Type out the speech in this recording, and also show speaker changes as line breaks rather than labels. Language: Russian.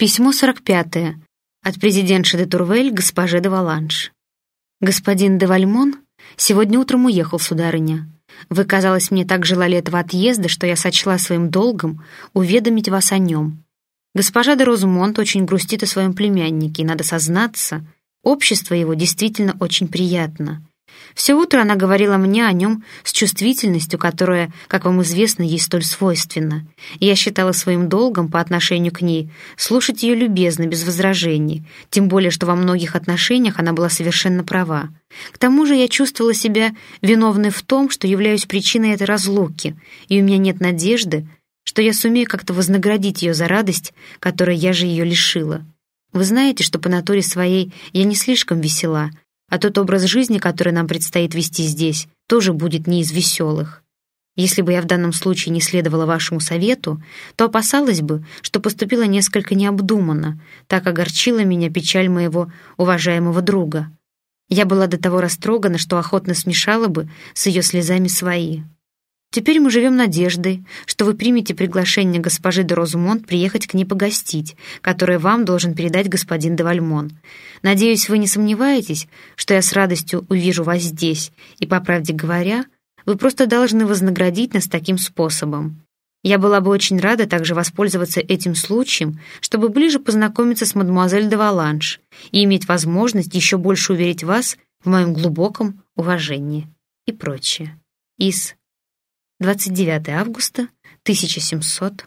Письмо 45 от президентши де Турвель госпоже де Валанш. «Господин де Вальмон сегодня утром уехал, сударыня. Вы, казалось, мне так желали этого отъезда, что я сочла своим долгом уведомить вас о нем. Госпожа де Розмонт очень грустит о своем племяннике, и, надо сознаться, общество его действительно очень приятно. Все утро она говорила мне о нем с чувствительностью, которая, как вам известно, ей столь свойственна. Я считала своим долгом по отношению к ней слушать ее любезно, без возражений, тем более, что во многих отношениях она была совершенно права. К тому же я чувствовала себя виновной в том, что являюсь причиной этой разлуки, и у меня нет надежды, что я сумею как-то вознаградить ее за радость, которой я же ее лишила. Вы знаете, что по натуре своей я не слишком весела, а тот образ жизни, который нам предстоит вести здесь, тоже будет не из веселых. Если бы я в данном случае не следовала вашему совету, то опасалась бы, что поступила несколько необдуманно, так огорчила меня печаль моего уважаемого друга. Я была до того растрогана, что охотно смешала бы с ее слезами свои. Теперь мы живем надеждой, что вы примете приглашение госпожи де Розумонт приехать к ней погостить, которое вам должен передать господин де Вальмон. Надеюсь, вы не сомневаетесь, что я с радостью увижу вас здесь, и, по правде говоря, вы просто должны вознаградить нас таким способом. Я была бы очень рада также воспользоваться этим случаем, чтобы ближе познакомиться с мадемуазель де Валанш и иметь возможность еще больше уверить вас в моем глубоком уважении и прочее. Из 29 августа 1700